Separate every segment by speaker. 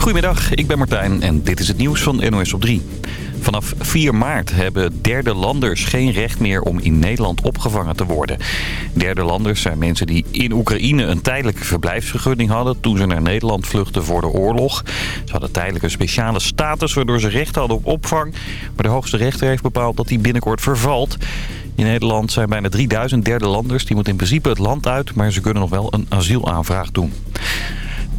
Speaker 1: Goedemiddag, ik ben Martijn en dit is het nieuws van NOS op 3. Vanaf 4 maart hebben derde landers geen recht meer om in Nederland opgevangen te worden. Derde landers zijn mensen die in Oekraïne een tijdelijke verblijfsvergunning hadden... toen ze naar Nederland vluchtten voor de oorlog. Ze hadden tijdelijk een speciale status waardoor ze recht hadden op opvang. Maar de hoogste rechter heeft bepaald dat die binnenkort vervalt. In Nederland zijn bijna 3000 derde landers. Die moeten in principe het land uit, maar ze kunnen nog wel een asielaanvraag doen.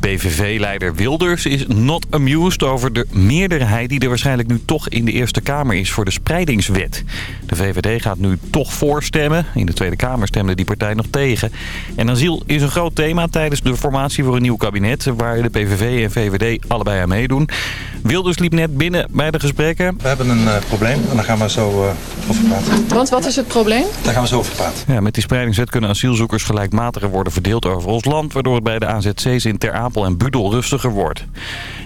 Speaker 1: PVV-leider Wilders is not amused over de meerderheid die er waarschijnlijk nu toch in de Eerste Kamer is voor de spreidingswet. De VVD gaat nu toch voorstemmen. In de Tweede Kamer stemde die partij nog tegen. En asiel is een groot thema tijdens de formatie voor een nieuw kabinet waar de PVV en VVD allebei aan meedoen. Wilders liep net binnen bij de gesprekken.
Speaker 2: We hebben een uh, probleem en daar gaan we zo uh, over praten.
Speaker 3: Want wat is het probleem?
Speaker 2: Daar gaan we zo over praten.
Speaker 1: Ja, met die spreidingswet kunnen asielzoekers gelijkmatiger worden verdeeld over ons land... waardoor het bij de AZC's in Ter Apel en Budel rustiger wordt.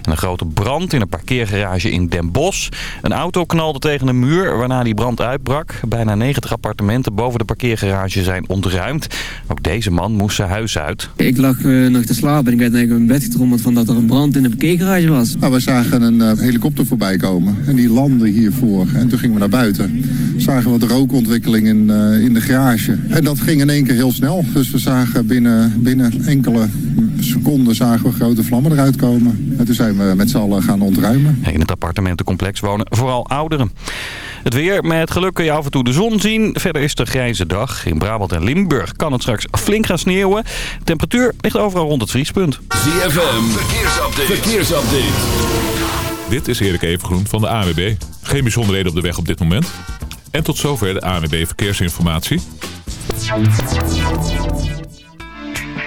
Speaker 1: En een grote brand in een parkeergarage in Den Bosch. Een auto knalde tegen een muur waarna die brand uitbrak. Bijna 90 appartementen boven de parkeergarage zijn ontruimd. Ook deze man moest zijn huis uit.
Speaker 4: Ik lag uh, nog te slapen en ik werd eigenlijk in bed getrommeld van dat er een brand in de parkeergarage was.
Speaker 5: Nou, we zagen een uh, helikopter voorbij komen en die landde hiervoor. En toen gingen we naar buiten. Zagen we de rookontwikkeling in, uh, in de garage. En dat ging in één keer heel snel. Dus we zagen binnen, binnen enkele seconden zagen we grote vlammen eruit komen. En toen zijn we met z'n allen gaan ontruimen.
Speaker 1: In het appartementencomplex wonen vooral ouderen. Het weer, met geluk kun je af en toe de zon zien. Verder is het een grijze dag. In Brabant en Limburg kan het straks flink gaan sneeuwen. De temperatuur ligt overal rond het vriespunt.
Speaker 6: ZFM, verkeersupdate. verkeersupdate. Dit is Erik Evengroen van de AWB. Geen bijzonderheden op de weg op dit moment. En tot zover de ANWB Verkeersinformatie.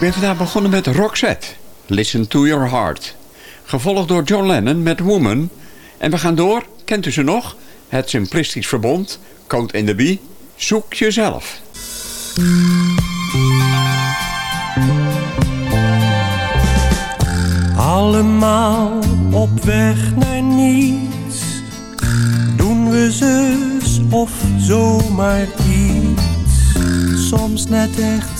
Speaker 7: Ik ben vandaag begonnen met Roxette, Listen to Your Heart. Gevolgd door John Lennon met Woman. En we gaan door, kent u ze nog? Het Simplistisch Verbond, Code in the Bee, Zoek Jezelf.
Speaker 8: Allemaal op weg naar niets. Doen we zus of zomaar iets. Soms net echt,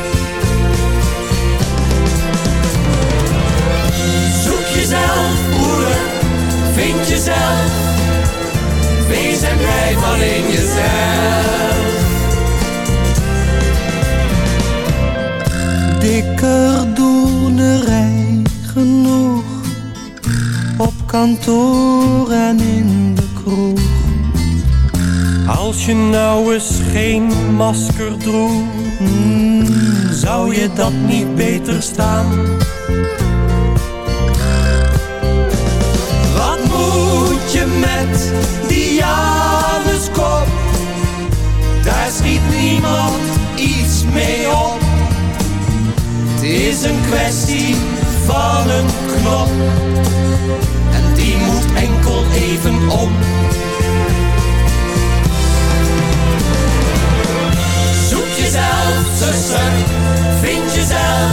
Speaker 8: Jezelf, vind jezelf. Wees en blijf alleen jezelf. Dikker doenerij genoeg op kantoor en in de kroeg. Als je nou eens geen masker droeg, hmm, zou je dat niet beter staan? schiet niemand iets mee op. Het is een kwestie van een knop. En die moet enkel even om. Zoek jezelf, zuster, vind jezelf.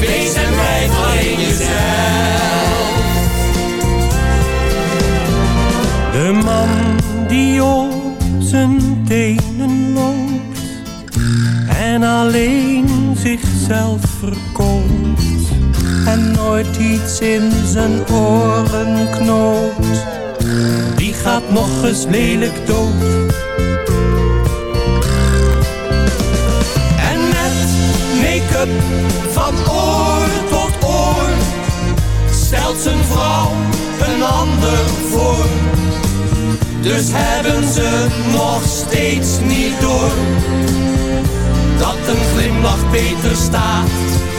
Speaker 8: Wees en blijf alleen jezelf. De man die ons zijn tenen loopt en alleen zichzelf verkoopt en nooit iets in zijn oren knoopt, die gaat nog eens lelijk dood. En met make-up van oor tot oor stelt zijn vrouw een ander voor. Dus hebben ze nog steeds niet door dat een glimlach beter staat.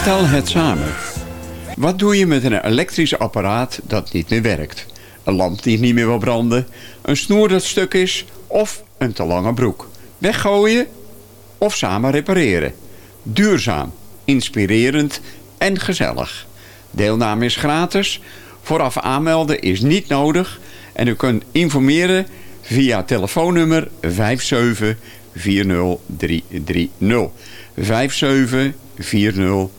Speaker 7: Herstel het samen. Wat doe je met een elektrisch apparaat dat niet meer werkt? Een lamp die niet meer wil branden? Een snoer dat stuk is? Of een te lange broek? Weggooien? Of samen repareren? Duurzaam, inspirerend en gezellig. Deelname is gratis. Vooraf aanmelden is niet nodig. En u kunt informeren via telefoonnummer 5740330. 5740330.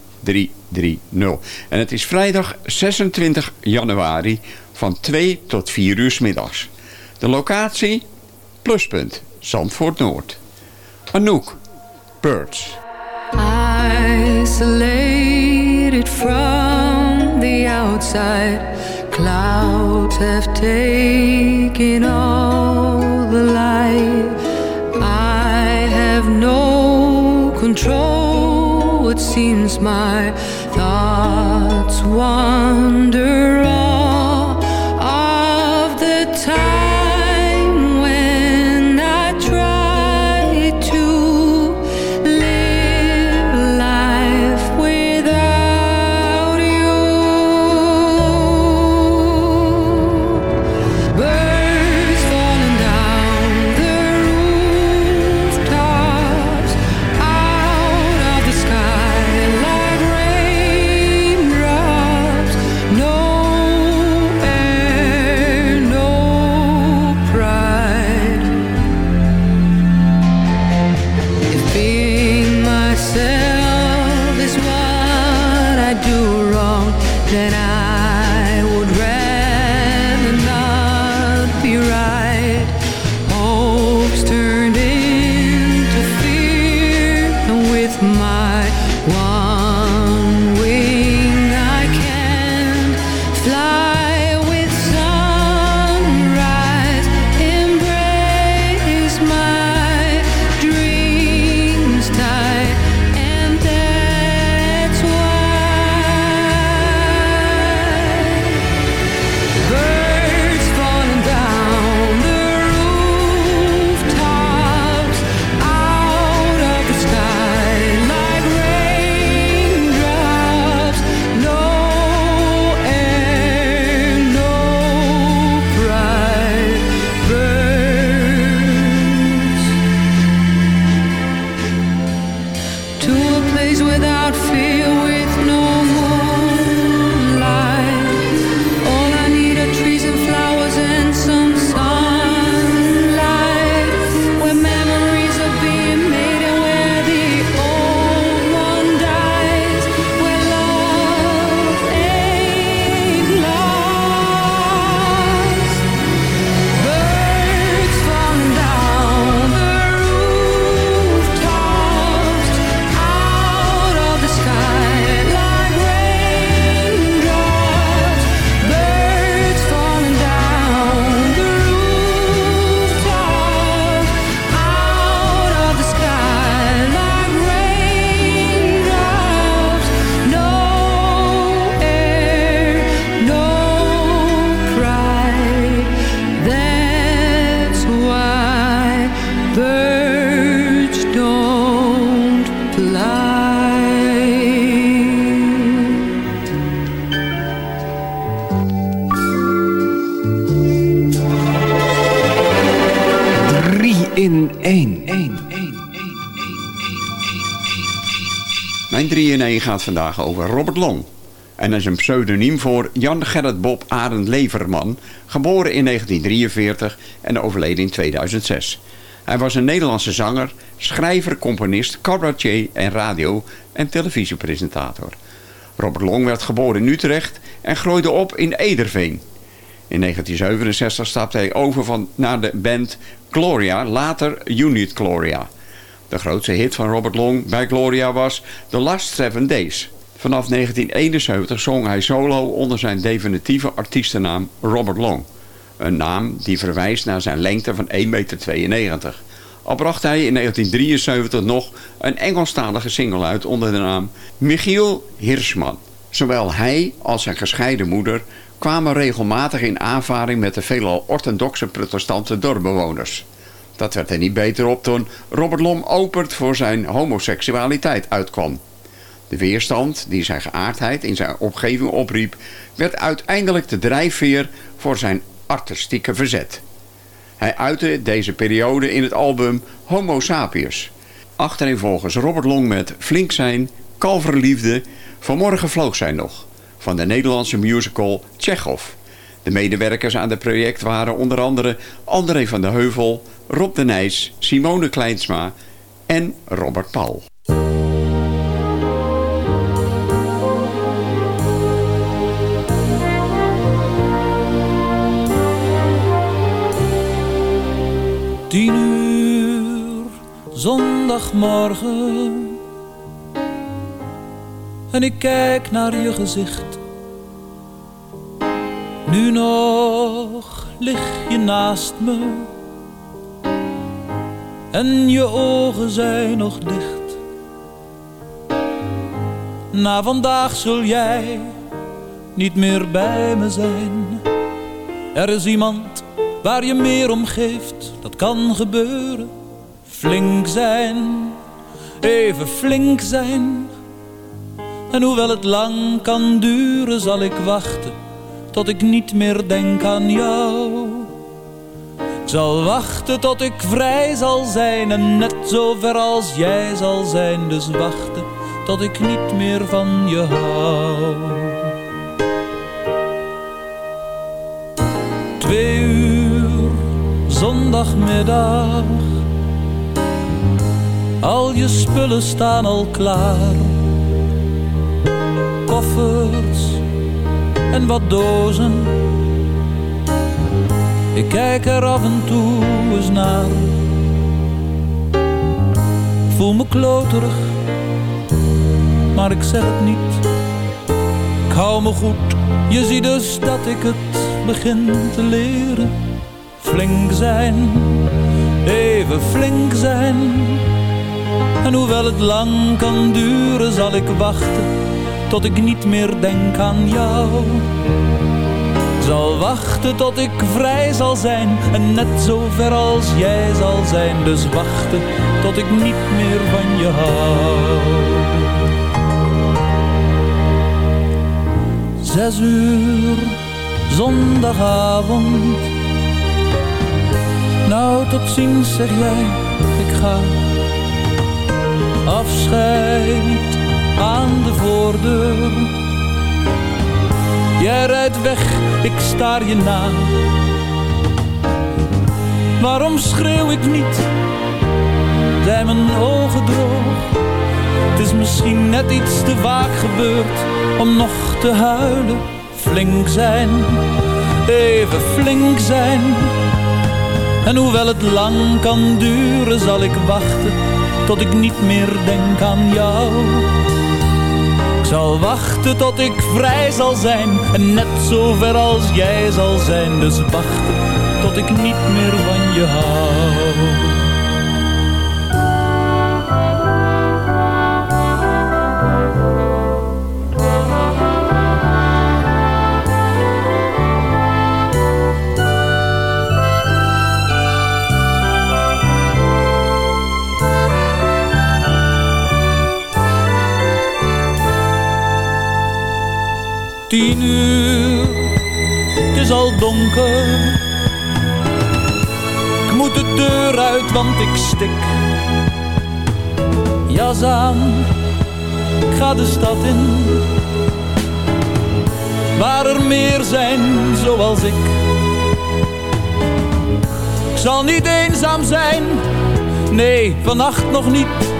Speaker 7: En het is vrijdag 26 januari van 2 tot 4 uur middags. De locatie? Pluspunt, Zandvoort Noord. Anouk, Birds.
Speaker 9: Isolated from the outside, clouds have taken all the light. I have no control. Seems my thoughts wander
Speaker 7: vandaag over Robert Long. En is een pseudoniem voor Jan Gerrit Bob Arend Leverman, geboren in 1943 en overleden in 2006. Hij was een Nederlandse zanger, schrijver, componist, cabaretier en radio- en televisiepresentator. Robert Long werd geboren in Utrecht en groeide op in Ederveen. In 1967 stapte hij over van, naar de band Gloria, later Unit Gloria. De grootste hit van Robert Long bij Gloria was The Last Seven Days. Vanaf 1971 zong hij solo onder zijn definitieve artiestennaam Robert Long. Een naam die verwijst naar zijn lengte van 1,92 meter. Al bracht hij in 1973 nog een Engelstalige single uit onder de naam Michiel Hirschman. Zowel hij als zijn gescheiden moeder kwamen regelmatig in aanvaring met de veelal orthodoxe protestante dorpbewoners. Dat werd er niet beter op toen Robert Long opend voor zijn homoseksualiteit uitkwam. De weerstand die zijn geaardheid in zijn omgeving opriep... werd uiteindelijk de drijfveer voor zijn artistieke verzet. Hij uitte deze periode in het album Homo Sapiens. Achtereenvolgens Robert Long met Flink zijn, Kalverliefde... Vanmorgen vloog zij nog, van de Nederlandse musical Tsjechov. De medewerkers aan het project waren onder andere André van de Heuvel... Rob de Nijs, Simone Kleinsma en Robert Paul.
Speaker 10: Tien uur, zondagmorgen. En ik kijk naar je gezicht. Nu nog lig je naast me. En je ogen zijn nog dicht. Na vandaag zul jij niet meer bij me zijn. Er is iemand waar je meer om geeft, dat kan gebeuren. Flink zijn, even flink zijn. En hoewel het lang kan duren, zal ik wachten tot ik niet meer denk aan jou. Ik zal wachten tot ik vrij zal zijn en net zo ver als jij zal zijn. Dus wachten tot ik niet meer van je hou. Twee uur, zondagmiddag. Al je spullen staan al klaar. Koffers en wat dozen. Ik kijk er af en toe eens naar. Voel me kloterig, maar ik zeg het niet. Ik hou me goed, je ziet dus dat ik het begin te leren. Flink zijn, even flink zijn. En hoewel het lang kan duren, zal ik wachten tot ik niet meer denk aan jou. Zal wachten tot ik vrij zal zijn en net zo ver als jij zal zijn. Dus wachten tot ik niet meer van je hou. Zes uur, zondagavond. Nou, tot ziens zeg jij, ik ga. Afscheid aan de voordeur. Jij rijdt weg, ik staar je na. Waarom schreeuw ik niet? Zijn mijn ogen droog? Het is misschien net iets te vaak gebeurd om nog te huilen. Flink zijn, even flink zijn. En hoewel het lang kan duren, zal ik wachten tot ik niet meer denk aan jou. Zal wachten tot ik vrij zal zijn en net zo ver als jij zal zijn. Dus wachten tot ik niet meer van je hou. Tien uur, het is al donker. Ik moet
Speaker 11: de deur uit, want ik stik. Jas aan, ik ga de stad in. Waar er meer zijn zoals ik. Ik zal niet eenzaam zijn, nee, vannacht nog niet.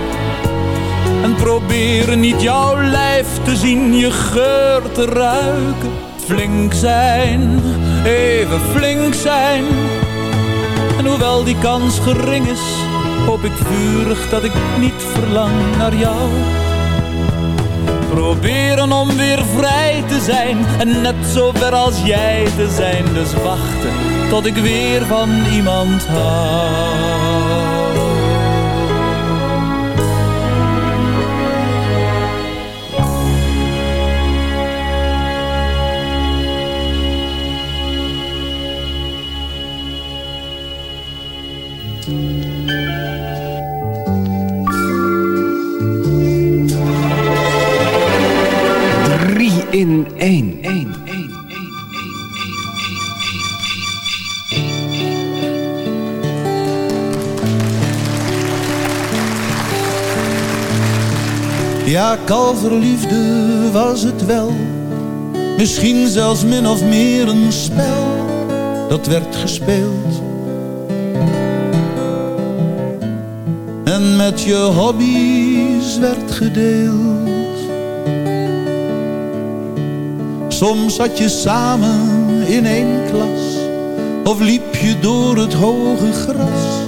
Speaker 11: En proberen niet jouw lijf te zien, je geur te ruiken. Flink zijn, even flink zijn. En hoewel die kans gering is, hoop ik vurig dat ik niet verlang naar jou. Proberen om weer vrij te zijn en net zo ver als jij te zijn. Dus wachten tot ik weer van iemand hou.
Speaker 12: Drie in één.
Speaker 11: Ja, kalverliefde was het wel. Misschien zelfs min of meer een spel dat werd gespeeld. En met je hobby's werd gedeeld. Soms zat je samen in één klas. Of liep je door het hoge gras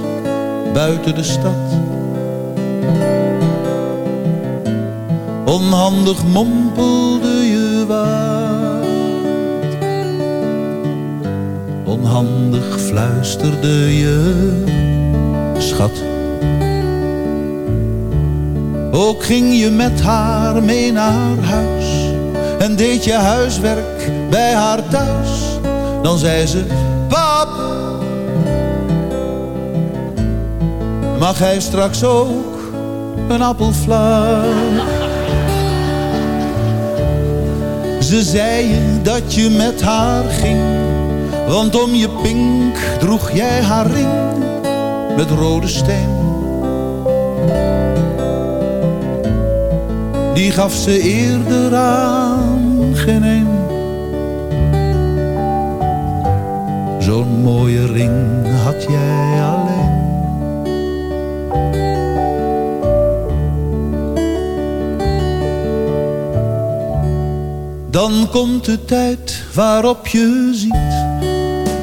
Speaker 11: buiten de stad. Onhandig mompelde je wat. Onhandig fluisterde je, schat. Ook ging je met haar mee naar huis. En deed je huiswerk bij haar thuis. Dan zei ze, pap. Mag hij straks ook een appelfluit? Ze zei je dat je met haar ging, want om je pink droeg jij haar ring met rode steen. Die gaf ze eerder aan Zo'n mooie ring had jij alleen. Dan komt de tijd waarop je ziet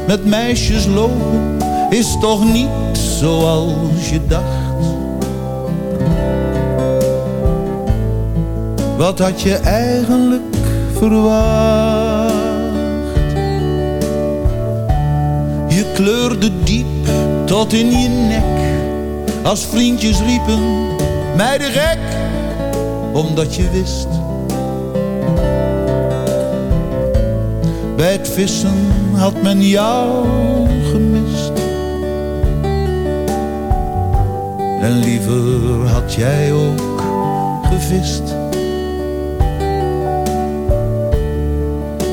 Speaker 11: Met meisjes lopen is toch niet zoals je dacht Wat had je eigenlijk verwacht? Je kleurde diep tot in je nek Als vriendjes riepen mij de gek Omdat je wist Bij het vissen had men jou gemist. En liever had jij ook gevist.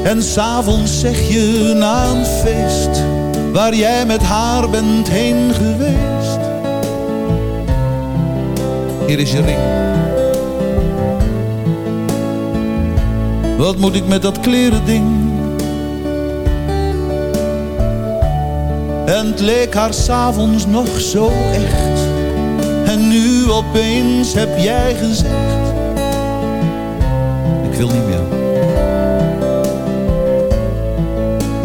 Speaker 11: En s'avonds zeg je na een feest, waar jij met haar bent heen geweest. Hier is je ring. Wat moet ik met dat kleren ding? En het leek haar s'avonds nog zo echt. En nu opeens heb jij gezegd. Ik wil niet meer.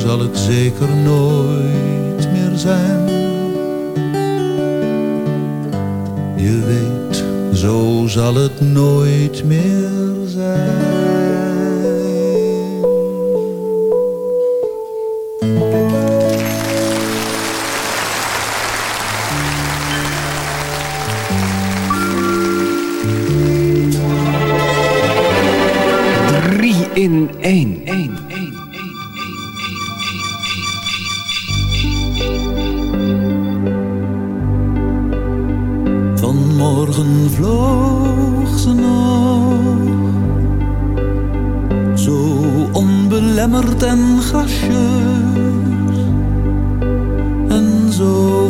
Speaker 11: zal het zeker nooit meer zijn. Je weet, zo zal het nooit meer zijn. in één.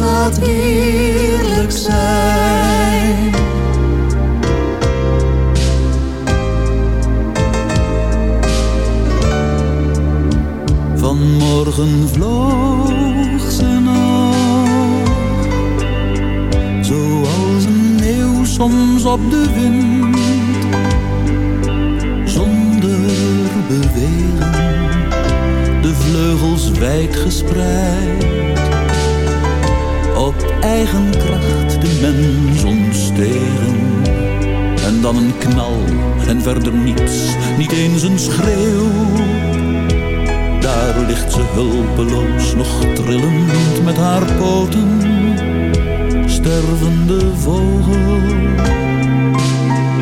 Speaker 13: dat heerlijk zijn?
Speaker 11: Vanmorgen vloog ze nog, zoals een meeuw soms op de wind, zonder bewegen, de vleugels wijd gespreid, eigen kracht de mens ontstegen. En dan een knal en verder niets, niet eens een schreeuw. Daar ligt ze hulpeloos, nog trillend met haar poten. Stervende vogel,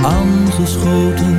Speaker 11: aangeschoten.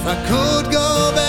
Speaker 14: If I could go back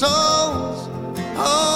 Speaker 14: souls. Oh.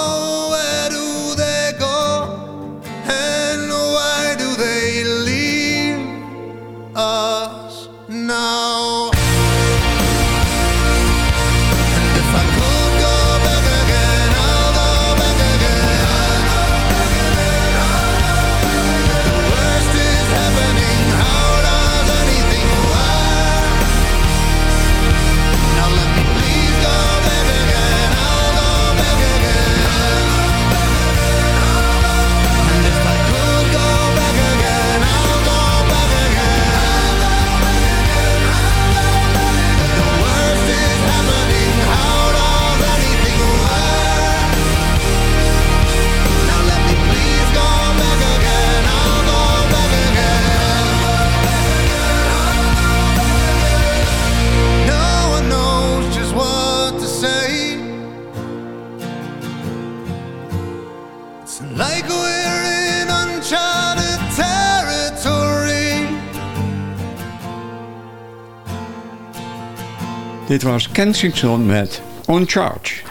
Speaker 7: Dit was Kensington met On Charge.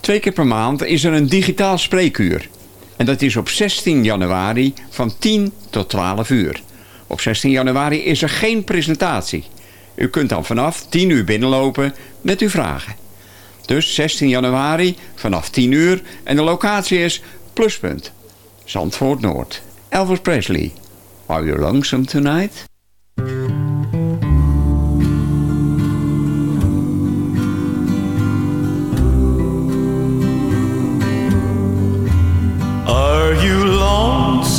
Speaker 7: Twee keer per maand is er een digitaal spreekuur. En dat is op 16 januari van 10 tot 12 uur. Op 16 januari is er geen presentatie. U kunt dan vanaf 10 uur binnenlopen met uw vragen. Dus 16 januari vanaf 10 uur en de locatie is Pluspunt, Zandvoort Noord. Elvis Presley, Are You Lonesome Tonight?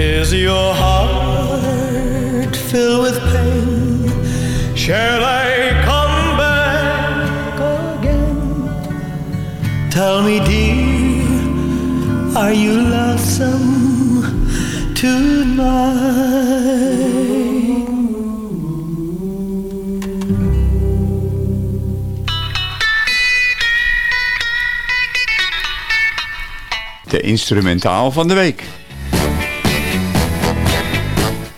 Speaker 15: Is your heart filled with pain? Shall I come back again? Tell me, dear, are you lonesome tonight?
Speaker 7: De instrumentaal van de week.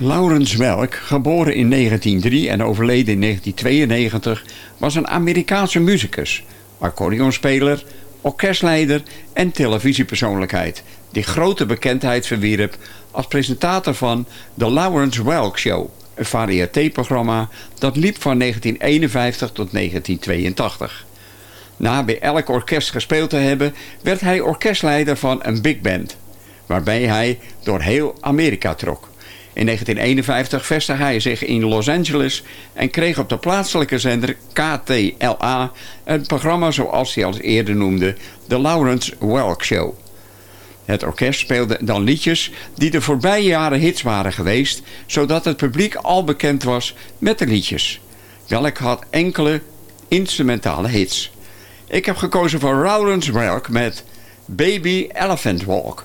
Speaker 7: Laurens Welk, geboren in 1903 en overleden in 1992, was een Amerikaanse muzikus, accordeonspeler, orkestleider en televisiepersoonlijkheid, die grote bekendheid verwierp als presentator van The Lawrence Welk Show, een variétéprogramma dat liep van 1951 tot 1982. Na bij elk orkest gespeeld te hebben, werd hij orkestleider van een big band, waarbij hij door heel Amerika trok. In 1951 vestigde hij zich in Los Angeles en kreeg op de plaatselijke zender KTLA een programma zoals hij al eerder noemde, The Lawrence Welk Show. Het orkest speelde dan liedjes die de voorbije jaren hits waren geweest, zodat het publiek al bekend was met de liedjes. Welk had enkele instrumentale hits. Ik heb gekozen voor Lawrence Welk met Baby Elephant Walk.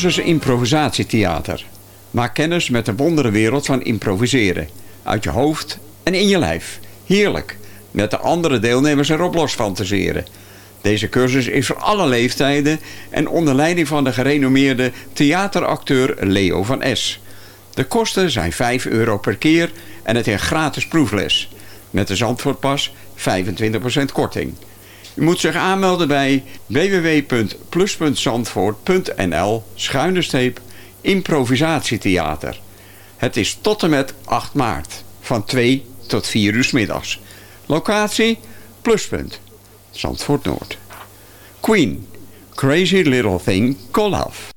Speaker 7: cursus improvisatietheater. Maak kennis met de wondere wereld van improviseren. Uit je hoofd en in je lijf. Heerlijk. Met de andere deelnemers erop los fantaseren. Deze cursus is voor alle leeftijden en onder leiding van de gerenommeerde theateracteur Leo van S. De kosten zijn 5 euro per keer en het is gratis proefles. Met de Zandvoortpas 25% korting. U moet zich aanmelden bij www.plus.zandvoort.nl schuine improvisatietheater. Het is tot en met 8 maart van 2 tot 4 uur middags. Locatie Pluspunt, Zandvoort Noord. Queen, Crazy Little Thing
Speaker 16: Call Off.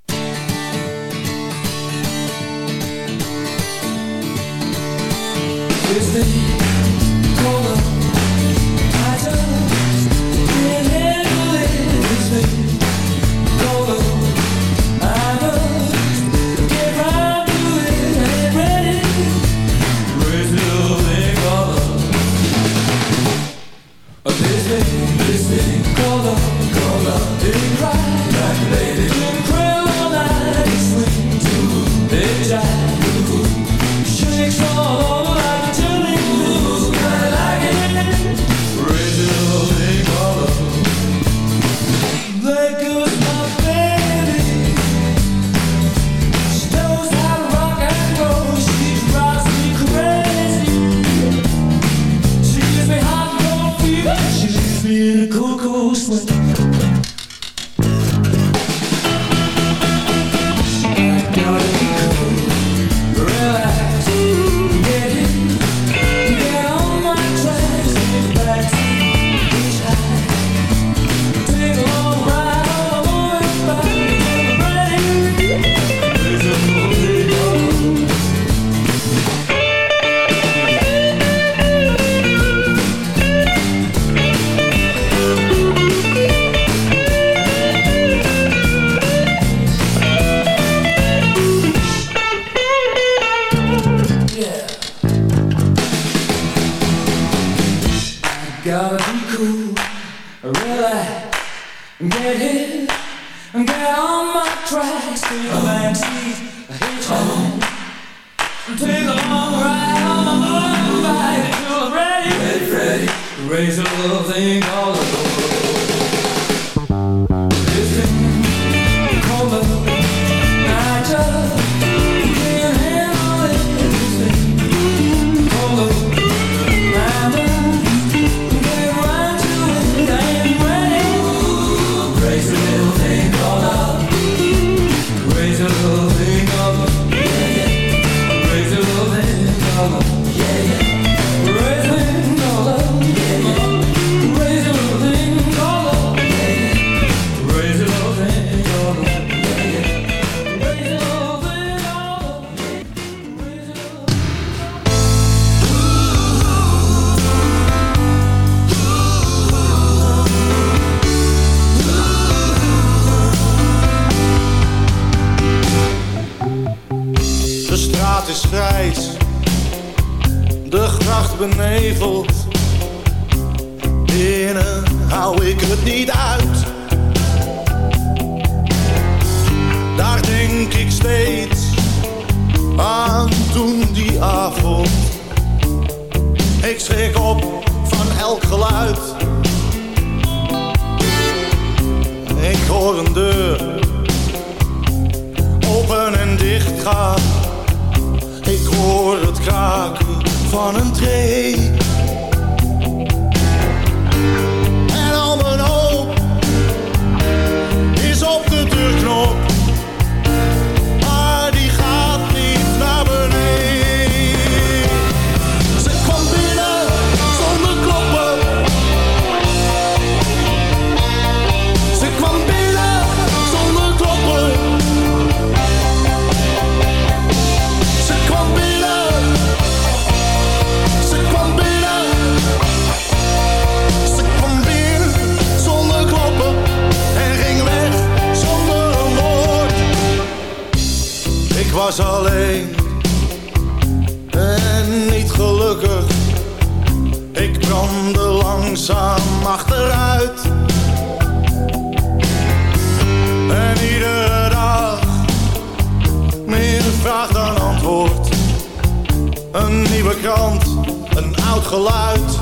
Speaker 16: geluid.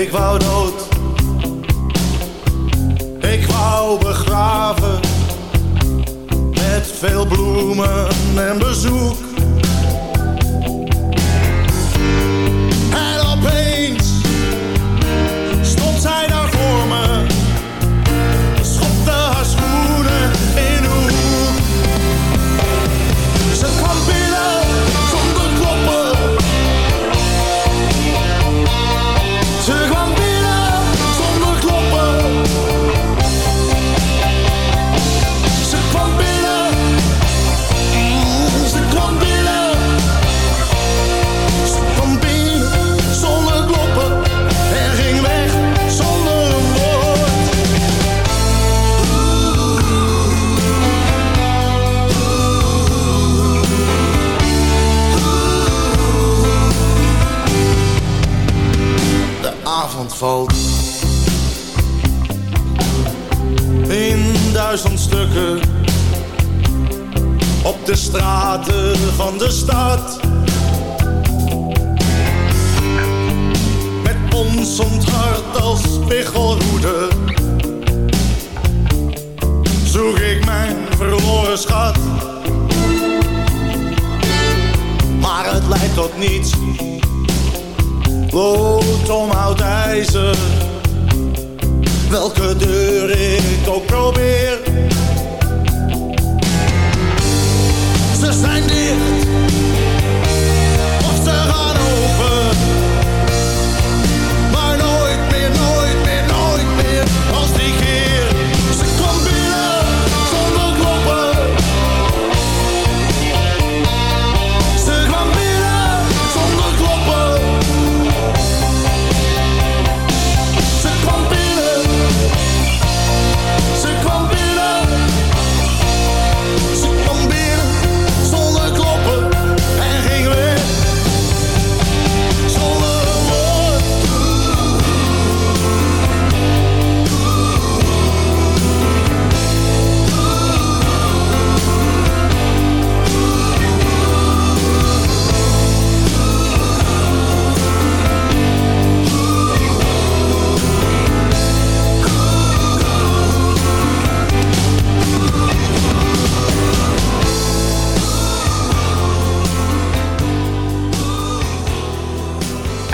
Speaker 16: Ik wou dood. Ik wou begraven. Met veel bloemen en bezoek. In duizend stukken op de straten van de stad. Met ons onthard als spiegelroede zoek ik mijn verloren schat. Maar het leidt tot niets rood omhoud ijzer. Welke deur ik ook probeer. Ze zijn dicht.